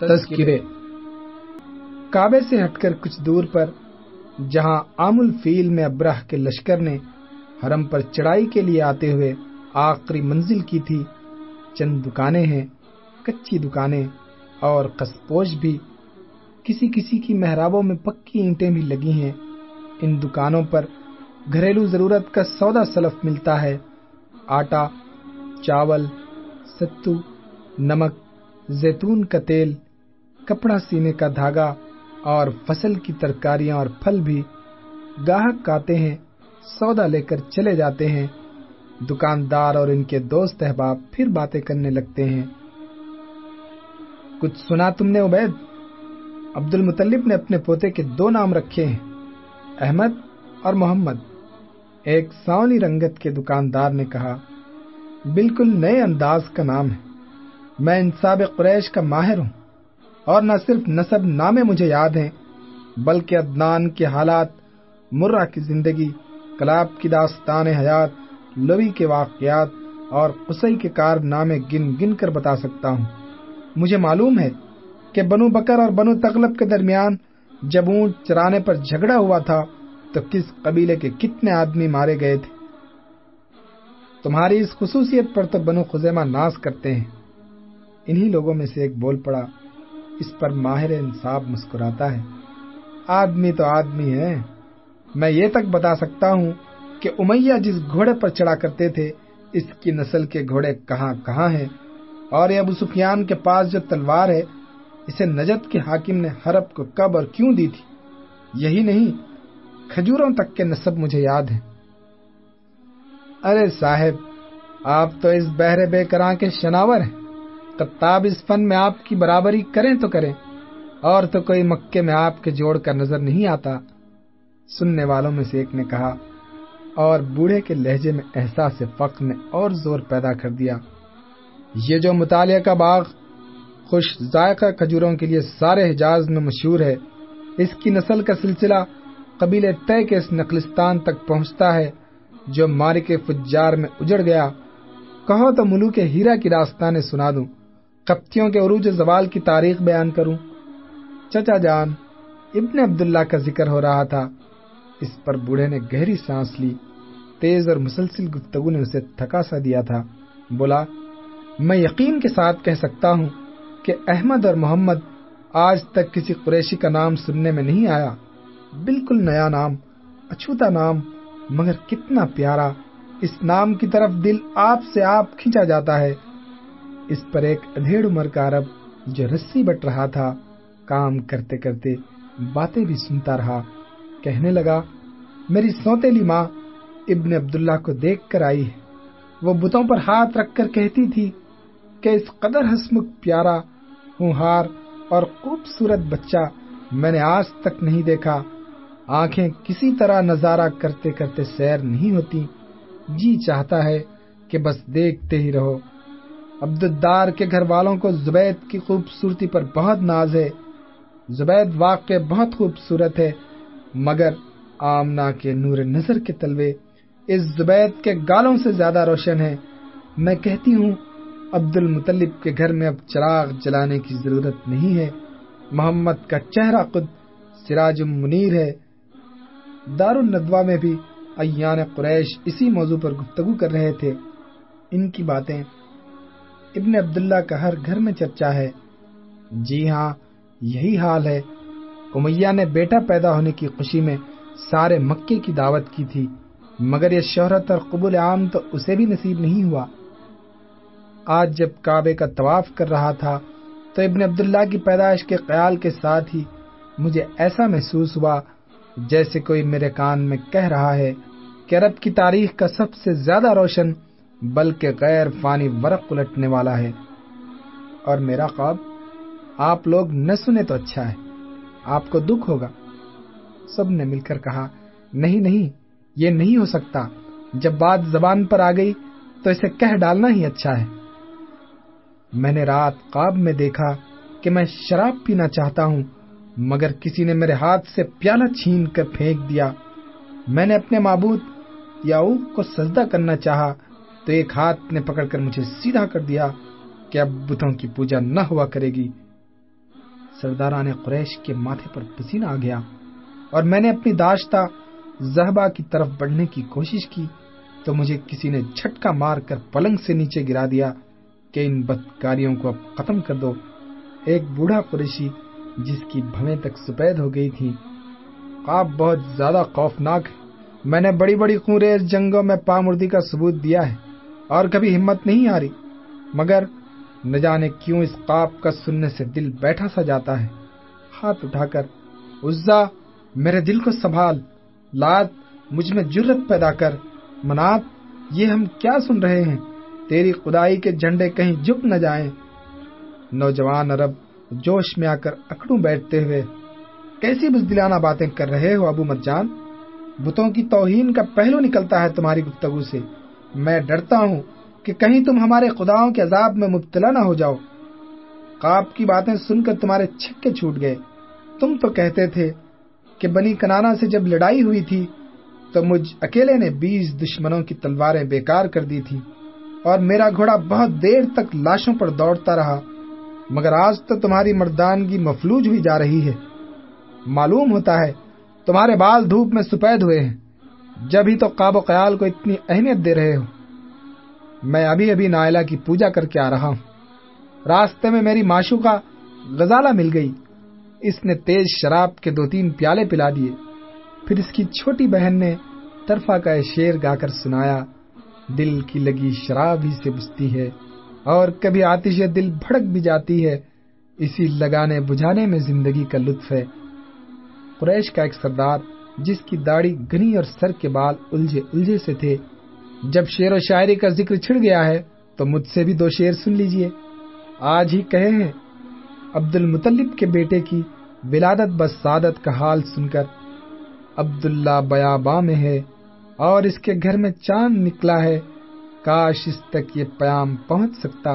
تذکرے۔ کعبے سے ہٹ کر کچھ دور پر، جہاں عام الفیل میں ابراہ کے لشکر نے حرم پر چڑھائی کے لیے آتے ہوئے آخری منزل کی تھی، چند دکانیں ہیں، کچی دکانیں اور کسپوش بھی۔ کسی کسی کی محرابوں میں پکی اینٹیں بھی لگی ہیں۔ ان دکانوں پر گھریلو ضرورت کا سودا سلف ملتا ہے۔ آٹا، چاول، ستو، نمک، زیتون کا تیل کپڑا سینے کا دھاگا اور فصل کی ترکاریاں اور پھل بھی گاہک آتے ہیں، سودا لے کر چلے جاتے ہیں۔ دکاندار اور ان کے دوست احباب پھر باتیں کرنے لگتے ہیں۔ کچھ سنا تم نے عبید؟ عبد المطلب نے اپنے پوتے کے دو نام رکھے ہیں، احمد اور محمد۔ ایک ساونی رنگت کے دکاندار نے کہا، بالکل نئے انداز کا نام ہے۔ میں انصاب قریش کا ماہر ہوں۔ اور نہ صرف نصب نامے مجھے یاد ہیں، بلکہ ادنان کے حالات، مرہ کی زندگی، کلاب کی داستان حیات، لوی کے واقعات اور قصی کے کارنامے گن گن کر بتا سکتا ہوں۔ مجھے معلوم ہے کہ بنو بکر اور بنو تغلب کے درمیان جب اونٹ چرانے پر جھگڑا ہوا تھا، تو کس قبیلے کے کتنے آدمی مارے گئے تھے؟ تمہاری اس خصوصیت پر تو بنو خزیمہ ناز کرتے ہیں۔ انہی لوگوں میں سے ایک بول پڑا۔ اس پر ماہر انصاف مسکراتا ہے۔ آدمی تو آدمی ہے۔ میں یہ تک بتا سکتا ہوں کہ امیہ جس گھوڑے پر چڑھا کرتے تھے، اس کی نسل کے گھوڑے کہاں کہاں ہیں؟ اور یہ ابو سفیان کے پاس جو تلوار ہے، اسے نجد کے حاکم نے حرب کو کب اور کیوں دی تھی؟ یہی نہیں، کھجوروں تک کے نصب مجھے یاد ہے ارے صاحب، آپ تو اس بہرے بے کراں کے شناور ہیں۔ کتاب اس فن میں آپ کی برابری کریں تو کریں، اور تو کوئی مکے میں آپ کے جوڑ کا نظر نہیں آتا۔ سننے والوں میں سے ایک نے کہا، اور بوڑھے کے لہجے میں احساس فخر نے اور زور پیدا کر دیا۔ یہ جو مطالعہ کا باغ خوش ذائقہ کھجوروں کے لیے سارے حجاز میں مشہور ہے، اس کی نسل کا سلسلہ قبیل طے کے اس نقلستان تک پہنچتا ہے، جو مارے کے فجار میں اجڑ گیا۔ کہو تو ملوک ہیرا کی داستانیں سنا دوں۔ کپتیوں کے عروج زوال کی تاریخ بیان کروں۔ چچا جان، ابن عبداللہ کا ذکر ہو رہا تھا۔ اس پر بوڑھے نے گہری سانس لی۔ تیز اور مسلسل گفتگو نے اسے تھکا سا دیا تھا۔ بولا، میں یقین کے ساتھ کہہ سکتا ہوں کہ احمد اور محمد آج تک کسی قریشی کا نام سننے میں نہیں آیا۔ بالکل نیا نام، اچھوتا نام، مگر کتنا پیارا۔ اس نام کی طرف دل آپ سے آپ کھینچا جاتا ہے۔ اس پر ایک ادھیڑ عمر کا عرب جو رسی بٹ رہا تھا، کام کرتے کرتے باتیں بھی سنتا رہا۔ کہنے لگا، میری سوتےلی ماں، ابن عبداللہ کو دیکھ کر آئی۔ ہے وہ بتوں پر ہاتھ رکھ کر کہتی تھی کہ اس قدر ہسمک پیارا، ہونہار اور خوبصورت بچہ میں نے آج تک نہیں دیکھا۔ آنکھیں کسی طرح نظارہ کرتے کرتے سیر نہیں ہوتی۔ جی چاہتا ہے کہ بس دیکھتے ہی رہو۔ عبدالدار کے گھر والوں کو زبید کی خوبصورتی پر بہت ناز ہے۔ زبید واقع بہت خوبصورت ہے، مگر آمنا کے نور نظر کے تلوے اس زبید کے گالوں سے زیادہ روشن ہے میں کہتی ہوں عبد المطلب کے گھر میں اب چراغ جلانے کی ضرورت نہیں ہے۔ محمد کا چہرہ خود سراج منیر ہے۔ دار الندوہ میں بھی ایان قریش اسی موضوع پر گفتگو کر رہے تھے۔ ان کی باتیں ابن عبداللہ کا ہر گھر میں چرچا ہے۔ جی ہاں یہی حال ہے۔ امیہ نے بیٹا پیدا ہونے کی خوشی میں سارے مکے کی دعوت کی تھی، مگر یہ شہرت اور قبول عام تو اسے بھی نصیب نہیں ہوا۔ آج جب کعبے کا طواف کر رہا تھا، تو ابن عبداللہ کی پیدائش کے خیال کے ساتھ ہی مجھے ایسا محسوس ہوا جیسے کوئی میرے کان میں کہہ رہا ہے کہ عرب کی تاریخ کا سب سے زیادہ روشن بلکہ غیر فانی ورق الٹنے والا ہے۔ اور میرا خواب، آپ لوگ نہ سنے تو اچھا ہے۔ آپ کو دکھ ہوگا۔ سب نے مل کر کہا، نہیں نہیں، یہ نہیں ہو سکتا۔ جب بات زبان پر آ گئی تو اسے کہہ ڈالنا ہی اچھا ہے۔ میں نے رات خواب میں دیکھا کہ میں شراب پینا چاہتا ہوں، مگر کسی نے میرے ہاتھ سے پیالہ چھین کر پھینک دیا۔ میں نے اپنے معبود یا کو سجدہ کرنا چاہا۔ تو ایک ہاتھ نے پکڑ کر مجھے سیدھا کر دیا کہ اب بتوں کی پوجا نہ ہوا کرے گی۔ سرداران قریش کے ماتھے پر پسینہ آ گیا اور میں نے اپنی داشتہ زہبا کی طرف بڑھنے کی کوشش کی تو مجھے کسی نے جھٹکا مار کر پلنگ سے نیچے گرا دیا کہ ان بدکاریوں کو اب ختم کر دو۔ ایک بوڑھا قریشی جس کی بھویں تک سپید ہو گئی تھی۔ خواب بہت زیادہ خوفناک ہے میں نے بڑی بڑی خونریز جنگوں میں پامردی کا ثبوت دیا ہے۔ اور کبھی ہمت نہیں آ رہی۔ مگر نہ جانے کیوں اس خواب کا سننے سے دل بیٹھا سا جاتا ہے۔ ہاتھ اٹھا کر، عزا، میرے دل کو سنبھال۔ لات، مجھ میں جرت پیدا کر۔ منات، یہ ہم کیا سن رہے ہیں؟ تیری خدائی کے جھنڈے کہیں جھک نہ جائیں۔ نوجوان عرب جوش میں آ کر اکڑوں بیٹھتے ہوئے، کیسی بزدلانہ باتیں کر رہے ہو ابو مجان بتوں کی توہین کا پہلو نکلتا ہے تمہاری گفتگو سے۔ میں ڈرتا ہوں کہ کہیں تم ہمارے خداؤں کے عذاب میں مبتلا نہ ہو جاؤ۔ خواب کی باتیں سن کر تمہارے چھکے چھوٹ گئے۔ تم تو کہتے تھے کہ بنی کنانا سے جب لڑائی ہوئی تھی تو مجھ اکیلے نے بیس دشمنوں کی تلواریں بیکار کر دی تھی اور میرا گھوڑا بہت دیر تک لاشوں پر دوڑتا رہا، مگر آج تو تمہاری مردانگی مفلوج ہوئی جا رہی ہے۔ معلوم ہوتا ہے تمہارے بال دھوپ میں سپید ہوئے ہیں۔ جب ہی تو قاب و خیال کو اتنی اہمیت دے رہے ہو، میں ابھی ابھی نائلہ کی پوجا کر کے آ رہا ہوں۔ راستے میں میری معشو کا غزالہ مل گئی۔ اس نے تیز شراب کے دو تین پیالے پلا دیے۔ پھر اس کی چھوٹی بہن نے طرفہ کا شیر گا کر سنایا۔ دل کی لگی شراب ہی سے بجتی ہے اور کبھی آتش دل بھڑک بھی جاتی ہے۔ اسی لگانے بجھانے میں زندگی کا لطف ہے۔ قریش کا ایک سردار جس کی داڑھی گنی اور سر کے بال الجھے الجھے سے تھے۔ جب شعر و شاعری کا ذکر چھڑ گیا ہے، تو مجھ سے بھی دو شعر سن لیجیے۔ آج ہی کہے ہیں عبد المطلب کے بیٹے کی ولادت بس سعادت کا حال سن کر۔ عبداللہ بیاباں میں ہے اور اس کے گھر میں چاند نکلا ہے۔ کاش اس تک یہ پیام پہنچ سکتا۔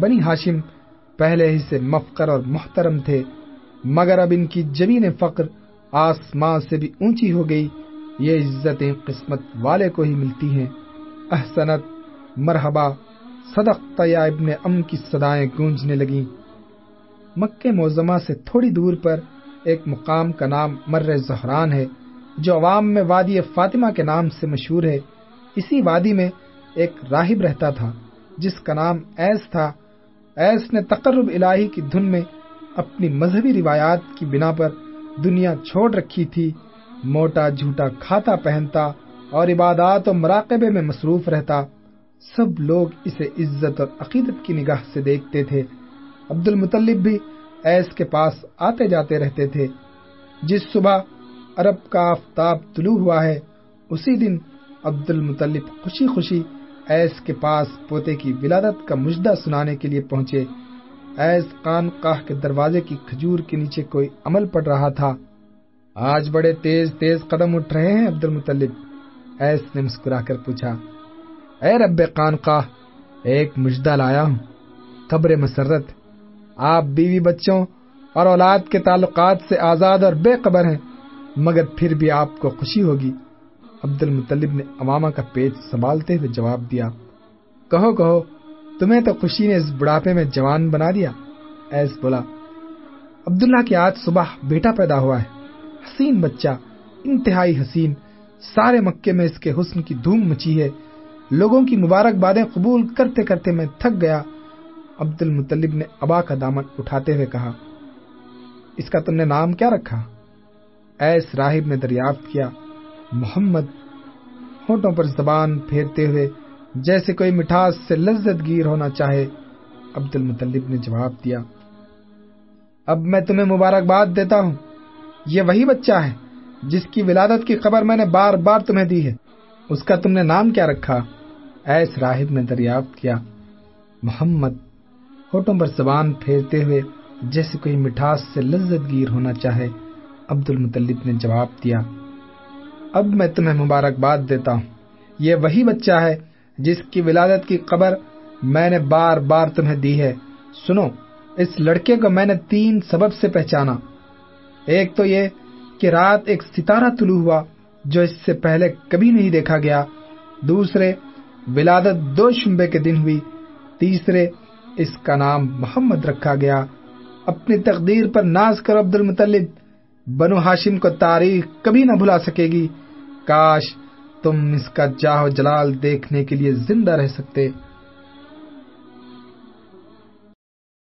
بنی ہاشم پہلے ہی سے مفقر اور محترم تھے، مگر اب ان کی جبین فقر آسمان سے بھی اونچی ہو گئی، یہ عزتیں قسمت والے کو ہی ملتی ہیں احسنت، مرحبا صدق یا ابن ام کی صدایں گونجنے لگیں۔ مکہ موزمہ سے تھوڑی دور پر ایک مقام کا نام مر زہران ہے، جو عوام میں وادی فاطمہ کے نام سے مشہور ہے۔ اسی وادی میں ایک راہب رہتا تھا، جس کا نام ایس تھا۔ ایس نے تقرب الہی کی دھن میں اپنی مذہبی روایات کی بنا پر دنیا چھوڑ رکھی تھی، موٹا جھوٹا کھاتا پہنتا اور عبادات و مراقبے میں مصروف رہتا۔ سب لوگ اسے عزت اور عقیدت کی نگاہ سے دیکھتے تھے۔ عبد المطلب بھی ایس کے پاس آتے جاتے رہتے تھے۔ جس صبح عرب کا آفتاب طلوع ہوا ہے، اسی دن عبد المطلب خوشی خوشی ایس کے پاس پوتے کی ولادت کا مجدہ سنانے کے لیے پہنچے۔ ایس خان قاہ کے دروازے کی کھجور کے نیچے کوئی عمل پڑ رہا تھا۔ آج بڑے تیز تیز قدم اٹھ رہے ہیں عبد المطلب ایس نے مسکرا کر پوچھا، اے رب خان قاہ ایک مجدہ لایا ہوں۔ قبر مسرت، آپ بیوی بچوں اور اولاد کے تعلقات سے آزاد اور بے قبر ہیں، مگر پھر بھی آپ کو خوشی ہوگی۔ عبد المطلب نے اماما کا پیٹ سنبھالتے ہوئے جواب دیا، کہو کہو تمہیں تو خوشی نے اس بڑھاپے میں جوان بنا دیا۔ ایس بولا، عبداللہ کی آج صبح بیٹا پیدا ہوا ہے۔ حسین بچہ، انتہائی حسین۔ سارے مکے میں اس کے حسن کی دھوم مچی ہے۔ لوگوں کی مبارک بادیں قبول کرتے کرتے میں تھک گیا۔ عبد المطلب نے ابا کا دامن اٹھاتے ہوئے کہا، اس کا تم نے نام کیا رکھا؟ ایس راہب نے دریافت کیا، محمد۔ ہونٹوں پر زبان پھیرتے ہوئے جیسے کوئی مٹھاس سے لذت گیر ہونا چاہے عبد المطلب نے جواب دیا، اب میں تمہیں مبارکباد دیتا ہوں۔ یہ وہی بچہ ہے جس کی ولادت کی خبر میں نے بار بار تمہیں دی ہے۔ اس کا تم نے نام کیا رکھا؟ ایس راہب نے دریافت کیا۔ محمد، ہوٹوں پر زبان پھیرتے ہوئے جیسے کوئی مٹھاس سے لذت گیر ہونا چاہے عبد المطلب نے جواب دیا۔ اب میں تمہیں مبارکباد دیتا ہوں۔ یہ وہی بچہ ہے جس کی ولادت کی خبر میں نے بار بار تمہیں دی ہے۔ سنو، اس لڑکے کو میں نے تین سبب سے پہچانا۔ ایک تو یہ کہ رات ایک ستارہ طلوع ہوا جو اس سے پہلے کبھی نہیں دیکھا گیا۔ دوسرے، ولادت دو شمبے کے دن ہوئی۔ تیسرے، اس کا نام محمد رکھا گیا۔ اپنی تقدیر پر ناز کرو عبد المطلب بنو ہاشم کو تاریخ کبھی نہ بھلا سکے گی۔ کاش تم اس کا جاہ و جلال دیکھنے کے لیے زندہ رہ سکتے۔